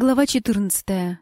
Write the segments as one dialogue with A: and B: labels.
A: Глава 14.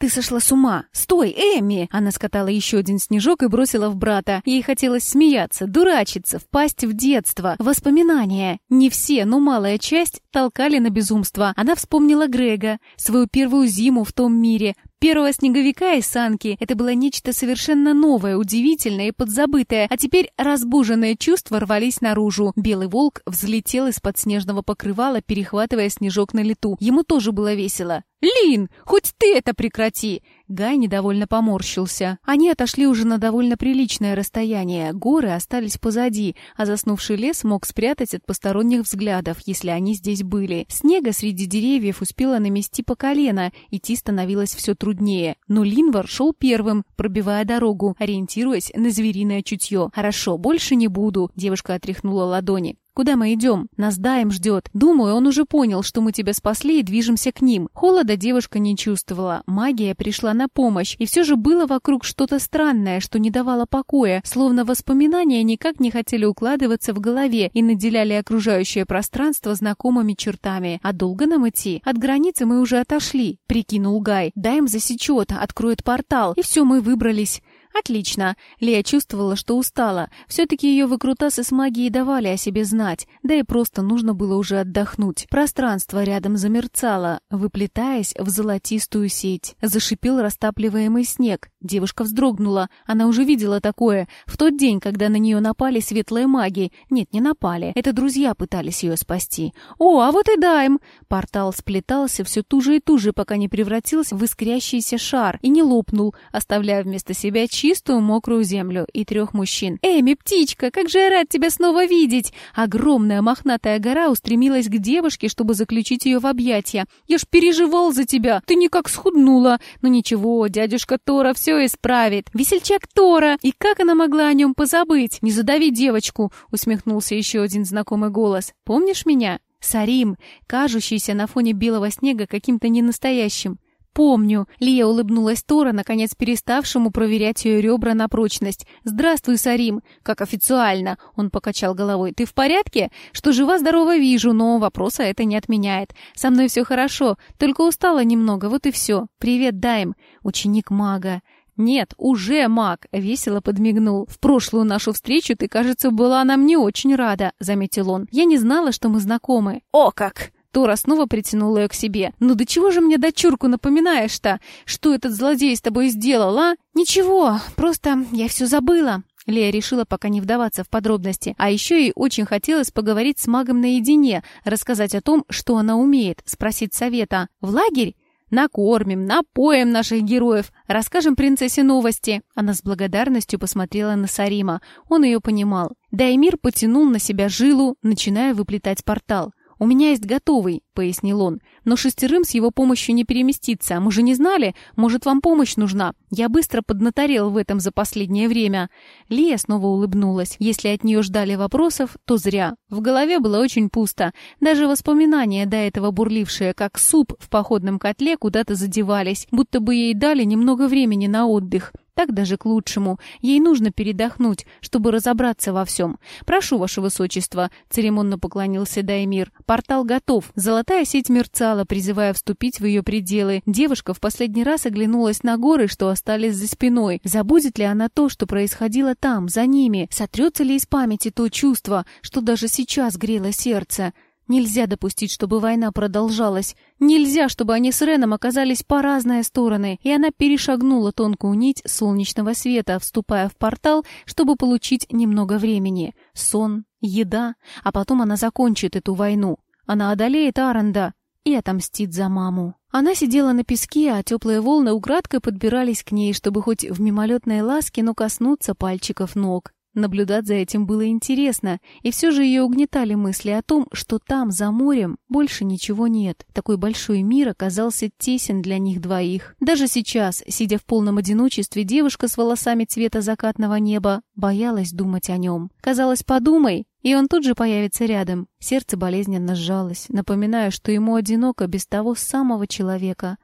A: «Ты сошла с ума! Стой, Эми!» Она скатала еще один снежок и бросила в брата. Ей хотелось смеяться, дурачиться, впасть в детство. Воспоминания. Не все, но малая часть толкали на безумство. Она вспомнила Грега, свою первую зиму в том мире, Первого снеговика и санки — это было нечто совершенно новое, удивительное и подзабытое, а теперь разбуженные чувства рвались наружу. Белый волк взлетел из-под снежного покрывала, перехватывая снежок на лету. Ему тоже было весело. «Лин, хоть ты это прекрати!» Гай недовольно поморщился. Они отошли уже на довольно приличное расстояние. Горы остались позади, а заснувший лес мог спрятать от посторонних взглядов, если они здесь были. Снега среди деревьев успела намести по колено, идти становилось все труднее. Но Линвар шел первым, пробивая дорогу, ориентируясь на звериное чутье. «Хорошо, больше не буду», — девушка отряхнула ладони. Куда мы идем? Нас Дайм ждет. Думаю, он уже понял, что мы тебя спасли и движемся к ним. Холода девушка не чувствовала. Магия пришла на помощь. И все же было вокруг что-то странное, что не давало покоя, словно воспоминания никак не хотели укладываться в голове и наделяли окружающее пространство знакомыми чертами. А долго нам идти? От границы мы уже отошли, прикинул Гай. Дайм засечет, откроет портал. И все, мы выбрались. Отлично. Лея чувствовала, что устала. Все-таки ее выкрутасы с магией давали о себе знать, да и просто нужно было уже отдохнуть. Пространство рядом замерцало, выплетаясь в золотистую сеть. Зашипел растапливаемый снег. Девушка вздрогнула. Она уже видела такое. В тот день, когда на нее напали светлые маги. Нет, не напали. Это друзья пытались ее спасти. О, а вот и Дайм! Портал сплетался все туже и туже, пока не превратился в искрящийся шар и не лопнул, оставляя вместо себя чистую мокрую землю и трех мужчин. «Эми, птичка, как же я рад тебя снова видеть!» Огромная мохнатая гора устремилась к девушке, чтобы заключить ее в объятия. «Я ж переживал за тебя! Ты никак схуднула! Ну ничего, дядюшка Тора все исправит! Весельчак Тора! И как она могла о нем позабыть? Не задави девочку!» усмехнулся еще один знакомый голос. «Помнишь меня?» Сарим, кажущийся на фоне белого снега каким-то ненастоящим. «Помню». Лия улыбнулась Тора, наконец переставшему проверять ее ребра на прочность. «Здравствуй, Сарим». «Как официально?» Он покачал головой. «Ты в порядке?» «Что жива-здорово вижу, но вопроса это не отменяет. Со мной все хорошо, только устала немного, вот и все. Привет, Дайм». Ученик мага. «Нет, уже маг», — весело подмигнул. «В прошлую нашу встречу ты, кажется, была нам не очень рада», — заметил он. «Я не знала, что мы знакомы». «О как!» Тора снова притянула ее к себе. «Ну до чего же мне дочурку напоминаешь-то? Что этот злодей с тобой сделал, а?» «Ничего, просто я все забыла». Лея решила пока не вдаваться в подробности. А еще ей очень хотелось поговорить с магом наедине, рассказать о том, что она умеет, спросить совета. «В лагерь?» Накормим, напоим наших героев, расскажем принцессе новости. Она с благодарностью посмотрела на Сарима. Он ее понимал. Даймир потянул на себя жилу, начиная выплетать портал. «У меня есть готовый», — пояснил он. «Но шестерым с его помощью не переместиться. Мы же не знали. Может, вам помощь нужна? Я быстро поднаторел в этом за последнее время». Лия снова улыбнулась. Если от нее ждали вопросов, то зря. В голове было очень пусто. Даже воспоминания, до этого бурлившие, как суп в походном котле, куда-то задевались, будто бы ей дали немного времени на отдых. Так даже к лучшему. Ей нужно передохнуть, чтобы разобраться во всем. Прошу, ваше высочество, церемонно поклонился Даймир. Портал готов. Золотая сеть мерцала, призывая вступить в ее пределы. Девушка в последний раз оглянулась на горы, что остались за спиной. Забудет ли она то, что происходило там, за ними? Сотрется ли из памяти то чувство, что даже сейчас грело сердце? Нельзя допустить, чтобы война продолжалась. Нельзя, чтобы они с Реном оказались по разные стороны. И она перешагнула тонкую нить солнечного света, вступая в портал, чтобы получить немного времени. Сон, еда. А потом она закончит эту войну. Она одолеет Аранда и отомстит за маму. Она сидела на песке, а теплые волны украдкой подбирались к ней, чтобы хоть в мимолетной ласке, но коснуться пальчиков ног. Наблюдать за этим было интересно, и все же ее угнетали мысли о том, что там, за морем, больше ничего нет. Такой большой мир оказался тесен для них двоих. Даже сейчас, сидя в полном одиночестве, девушка с волосами цвета закатного неба боялась думать о нем. Казалось, подумай, и он тут же появится рядом. Сердце болезненно сжалось, напоминая, что ему одиноко без того самого человека.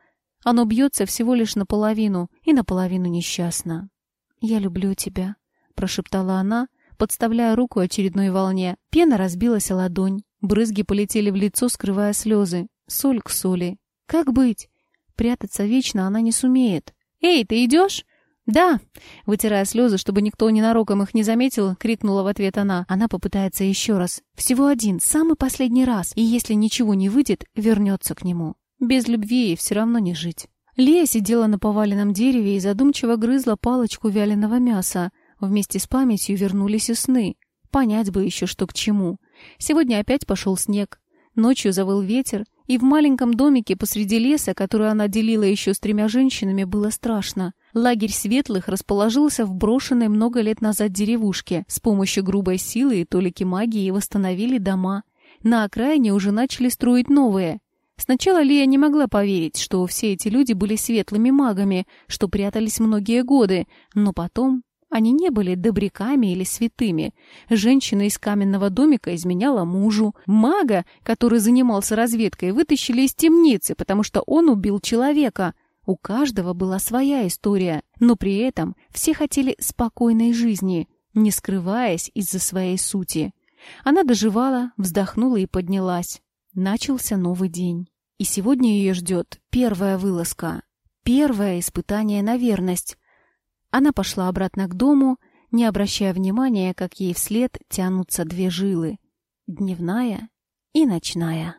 A: Оно бьется всего лишь наполовину, и наполовину несчастно. «Я люблю тебя», прошептала она, подставляя руку очередной волне. Пена разбилась о ладонь. Брызги полетели в лицо, скрывая слезы. Соль к соли. Как быть? Прятаться вечно она не сумеет. «Эй, ты идешь?» «Да!» — вытирая слезы, чтобы никто ненароком их не заметил, крикнула в ответ она. Она попытается еще раз. Всего один, самый последний раз. И если ничего не выйдет, вернется к нему. Без любви ей все равно не жить. Лея сидела на поваленном дереве и задумчиво грызла палочку вяленого мяса. Вместе с памятью вернулись и сны. Понять бы еще, что к чему. Сегодня опять пошел снег. Ночью завыл ветер, и в маленьком домике посреди леса, который она делила еще с тремя женщинами, было страшно. Лагерь светлых расположился в брошенной много лет назад деревушке. С помощью грубой силы и толики магии восстановили дома. На окраине уже начали строить новые. Сначала Лия не могла поверить, что все эти люди были светлыми магами, что прятались многие годы, но потом они не были добряками или святыми. Женщина из каменного домика изменяла мужу. Мага, который занимался разведкой, вытащили из темницы, потому что он убил человека. У каждого была своя история, но при этом все хотели спокойной жизни, не скрываясь из-за своей сути. Она доживала, вздохнула и поднялась. Начался новый день. И сегодня ее ждет первая вылазка. Первое испытание на верность. Она пошла обратно к дому, не обращая внимания, как ей вслед тянутся две жилы — дневная и ночная.